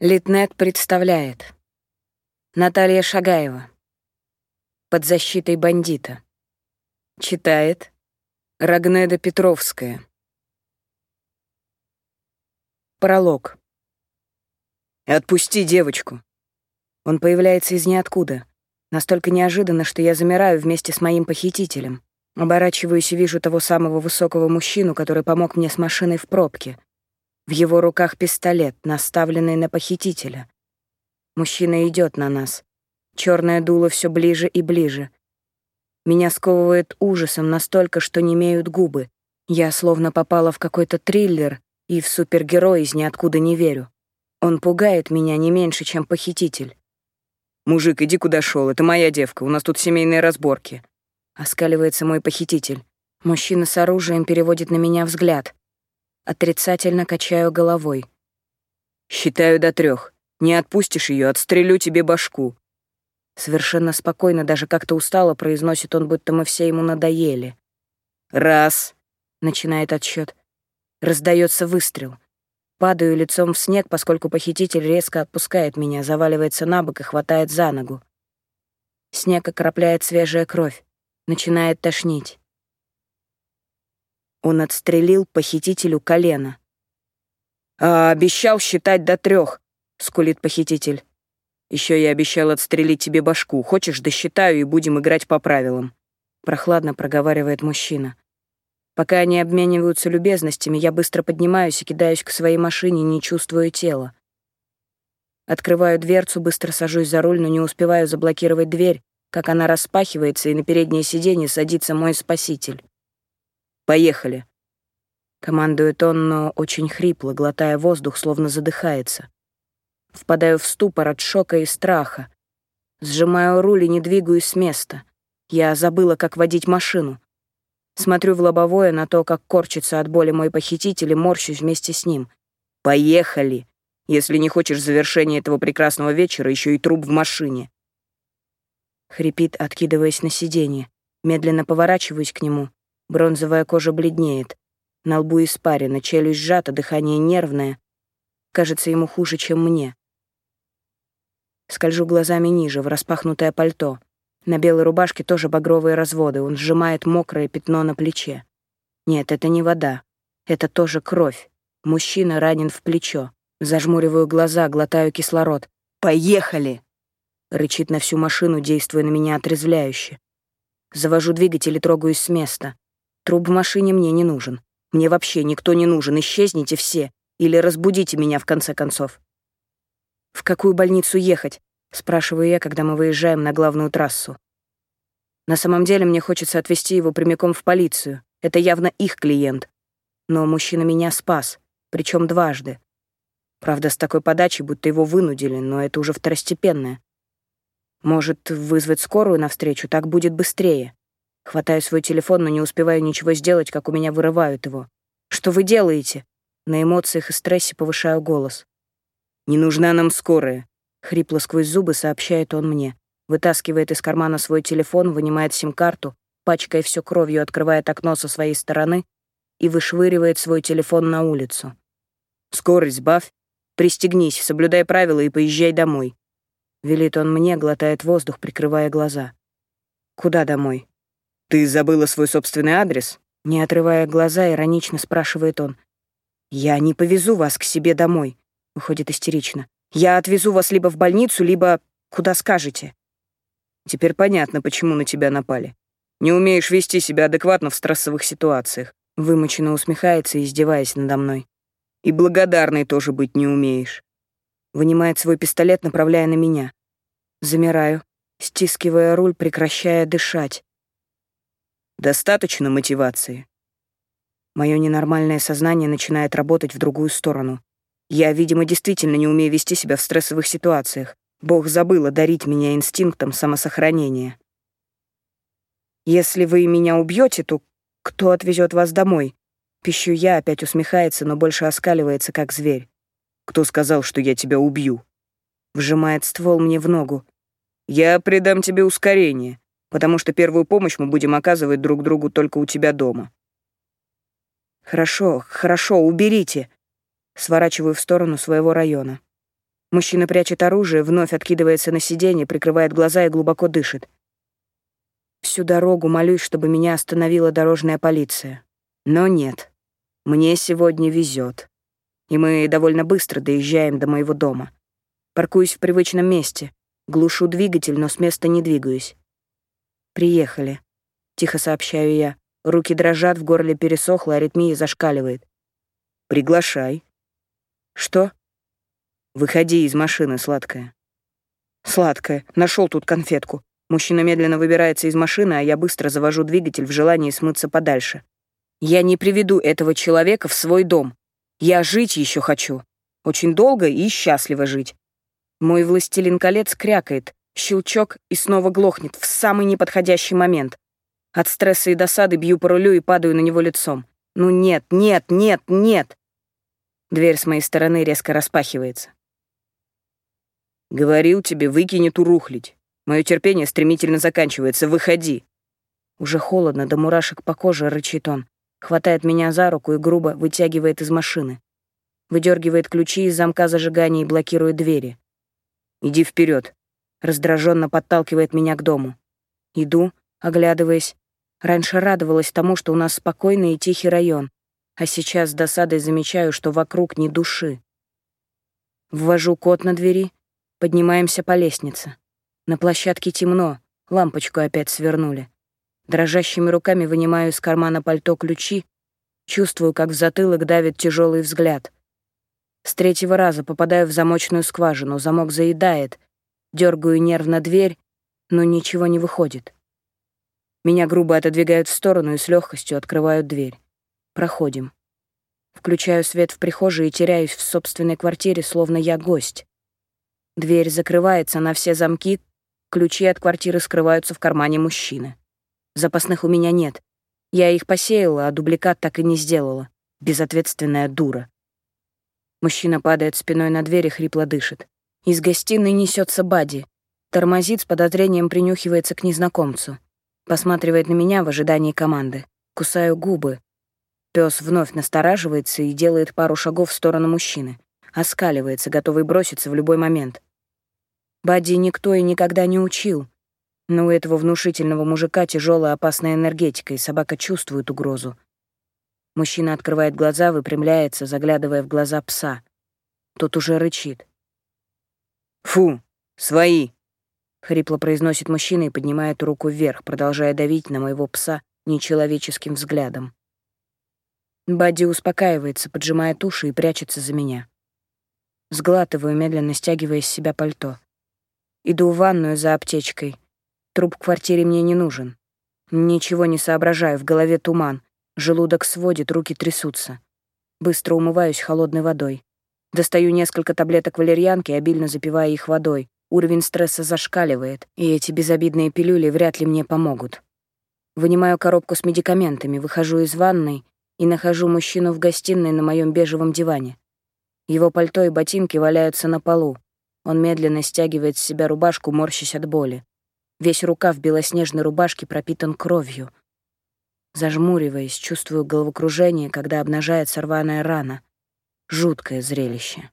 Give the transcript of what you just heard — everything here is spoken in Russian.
Литнет представляет. Наталья Шагаева. Под защитой бандита. Читает Рагнеда Петровская. Пролог. «Отпусти девочку!» Он появляется из ниоткуда. Настолько неожиданно, что я замираю вместе с моим похитителем. Оборачиваюсь и вижу того самого высокого мужчину, который помог мне с машиной в пробке — в его руках пистолет, наставленный на похитителя. Мужчина идет на нас. Черное дуло все ближе и ближе. Меня сковывает ужасом настолько, что не имеют губы. Я словно попала в какой-то триллер и в супергерой из ниоткуда не верю. Он пугает меня не меньше, чем похититель. «Мужик, иди куда шел, это моя девка, у нас тут семейные разборки». Оскаливается мой похититель. Мужчина с оружием переводит на меня взгляд. Отрицательно качаю головой. «Считаю до трех. Не отпустишь ее, отстрелю тебе башку». Совершенно спокойно, даже как-то устало, произносит он, будто мы все ему надоели. «Раз», — начинает отсчет. Раздается выстрел. Падаю лицом в снег, поскольку похититель резко отпускает меня, заваливается на бок и хватает за ногу. Снег окропляет свежая кровь. Начинает тошнить. Он отстрелил похитителю колено. «А обещал считать до трех, скулит похититель. Еще я обещал отстрелить тебе башку. Хочешь, досчитаю и будем играть по правилам», — прохладно проговаривает мужчина. Пока они обмениваются любезностями, я быстро поднимаюсь и кидаюсь к своей машине, не чувствуя тела. Открываю дверцу, быстро сажусь за руль, но не успеваю заблокировать дверь, как она распахивается, и на переднее сиденье садится мой спаситель. Поехали!» Командует он, но очень хрипло, глотая воздух, словно задыхается. Впадаю в ступор от шока и страха. Сжимаю руль и не двигаюсь с места. Я забыла, как водить машину. Смотрю в лобовое на то, как корчится от боли мой похититель и морщусь вместе с ним. «Поехали! Если не хочешь завершения этого прекрасного вечера, еще и труп в машине!» Хрипит, откидываясь на сиденье. Медленно поворачиваюсь к нему. Бронзовая кожа бледнеет. На лбу испарина, челюсть сжата, дыхание нервное. Кажется, ему хуже, чем мне. Скольжу глазами ниже, в распахнутое пальто. На белой рубашке тоже багровые разводы. Он сжимает мокрое пятно на плече. Нет, это не вода. Это тоже кровь. Мужчина ранен в плечо. Зажмуриваю глаза, глотаю кислород. «Поехали!» Рычит на всю машину, действуя на меня отрезвляюще. Завожу двигатель и трогаюсь с места. Труп в машине мне не нужен. Мне вообще никто не нужен. Исчезните все. Или разбудите меня, в конце концов. «В какую больницу ехать?» — спрашиваю я, когда мы выезжаем на главную трассу. На самом деле мне хочется отвезти его прямиком в полицию. Это явно их клиент. Но мужчина меня спас, причем дважды. Правда, с такой подачей, будто его вынудили, но это уже второстепенное. Может, вызвать скорую навстречу, так будет быстрее. Хватаю свой телефон, но не успеваю ничего сделать, как у меня вырывают его. «Что вы делаете?» На эмоциях и стрессе повышаю голос. «Не нужна нам скорая», — хрипло сквозь зубы сообщает он мне. Вытаскивает из кармана свой телефон, вынимает сим-карту, пачкая все кровью, открывает окно со своей стороны и вышвыривает свой телефон на улицу. «Скорость бавь, пристегнись, соблюдай правила и поезжай домой», — велит он мне, глотает воздух, прикрывая глаза. «Куда домой?» «Ты забыла свой собственный адрес?» Не отрывая глаза, иронично спрашивает он. «Я не повезу вас к себе домой», — выходит истерично. «Я отвезу вас либо в больницу, либо куда скажете». «Теперь понятно, почему на тебя напали. Не умеешь вести себя адекватно в стрессовых ситуациях», — вымученно усмехается, издеваясь надо мной. «И благодарной тоже быть не умеешь». Вынимает свой пистолет, направляя на меня. Замираю, стискивая руль, прекращая дышать. Достаточно мотивации. Мое ненормальное сознание начинает работать в другую сторону. Я, видимо, действительно не умею вести себя в стрессовых ситуациях. Бог забыл дарить меня инстинктом самосохранения. Если вы меня убьете, то кто отвезет вас домой? Пищу я, опять усмехается, но больше оскаливается, как зверь. Кто сказал, что я тебя убью? Вжимает ствол мне в ногу. Я придам тебе ускорение потому что первую помощь мы будем оказывать друг другу только у тебя дома». «Хорошо, хорошо, уберите», — сворачиваю в сторону своего района. Мужчина прячет оружие, вновь откидывается на сиденье, прикрывает глаза и глубоко дышит. Всю дорогу молюсь, чтобы меня остановила дорожная полиция. Но нет. Мне сегодня везет. И мы довольно быстро доезжаем до моего дома. Паркуюсь в привычном месте. Глушу двигатель, но с места не двигаюсь. «Приехали», — тихо сообщаю я. Руки дрожат, в горле пересохло, аритмия зашкаливает. «Приглашай». «Что?» «Выходи из машины, сладкая». «Сладкая. Нашел тут конфетку». Мужчина медленно выбирается из машины, а я быстро завожу двигатель в желании смыться подальше. Я не приведу этого человека в свой дом. Я жить еще хочу. Очень долго и счастливо жить. Мой властелин колец крякает, щелчок и снова глохнет в самый неподходящий момент. От стресса и досады бью по рулю и падаю на него лицом. Ну нет, нет, нет, нет. Дверь с моей стороны резко распахивается. «Говорил тебе, выкинь эту рухлить. Мое терпение стремительно заканчивается. Выходи!» Уже холодно, до мурашек по коже рычит он хватает меня за руку и грубо вытягивает из машины. Выдергивает ключи из замка зажигания и блокирует двери. «Иди вперед, раздраженно подталкивает меня к дому. Иду, оглядываясь. Раньше радовалась тому, что у нас спокойный и тихий район, а сейчас с досадой замечаю, что вокруг ни души. Ввожу код на двери, поднимаемся по лестнице. На площадке темно, лампочку опять свернули. Дрожащими руками вынимаю из кармана пальто ключи, чувствую, как в затылок давит тяжелый взгляд. С третьего раза попадаю в замочную скважину, замок заедает, дергаю нервно дверь, но ничего не выходит. Меня грубо отодвигают в сторону и с легкостью открывают дверь. Проходим. Включаю свет в прихожей и теряюсь в собственной квартире, словно я гость. Дверь закрывается на все замки, ключи от квартиры скрываются в кармане мужчины. Запасных у меня нет. Я их посеяла, а дубликат так и не сделала. Безответственная дура. Мужчина падает спиной на дверь и хрипло дышит. Из гостиной несется Бади. Тормозит, с подозрением принюхивается к незнакомцу. Посматривает на меня в ожидании команды. Кусаю губы. Пес вновь настораживается и делает пару шагов в сторону мужчины. Оскаливается, готовый броситься в любой момент. Бади никто и никогда не учил. Но у этого внушительного мужика тяжелая опасная энергетика, и собака чувствует угрозу. Мужчина открывает глаза, выпрямляется, заглядывая в глаза пса. Тот уже рычит. «Фу, свои!» — хрипло произносит мужчина и поднимает руку вверх, продолжая давить на моего пса нечеловеческим взглядом. Бадди успокаивается, поджимает уши и прячется за меня. Сглатываю, медленно стягивая с себя пальто. Иду в ванную за аптечкой — Труп в квартире мне не нужен. Ничего не соображаю, в голове туман. Желудок сводит, руки трясутся. Быстро умываюсь холодной водой. Достаю несколько таблеток валерьянки, обильно запивая их водой. Уровень стресса зашкаливает, и эти безобидные пилюли вряд ли мне помогут. Вынимаю коробку с медикаментами, выхожу из ванной и нахожу мужчину в гостиной на моем бежевом диване. Его пальто и ботинки валяются на полу. Он медленно стягивает с себя рубашку, морщась от боли. Весь рукав белоснежной рубашки пропитан кровью. Зажмуриваясь, чувствую головокружение, когда обнажается рваная рана. Жуткое зрелище.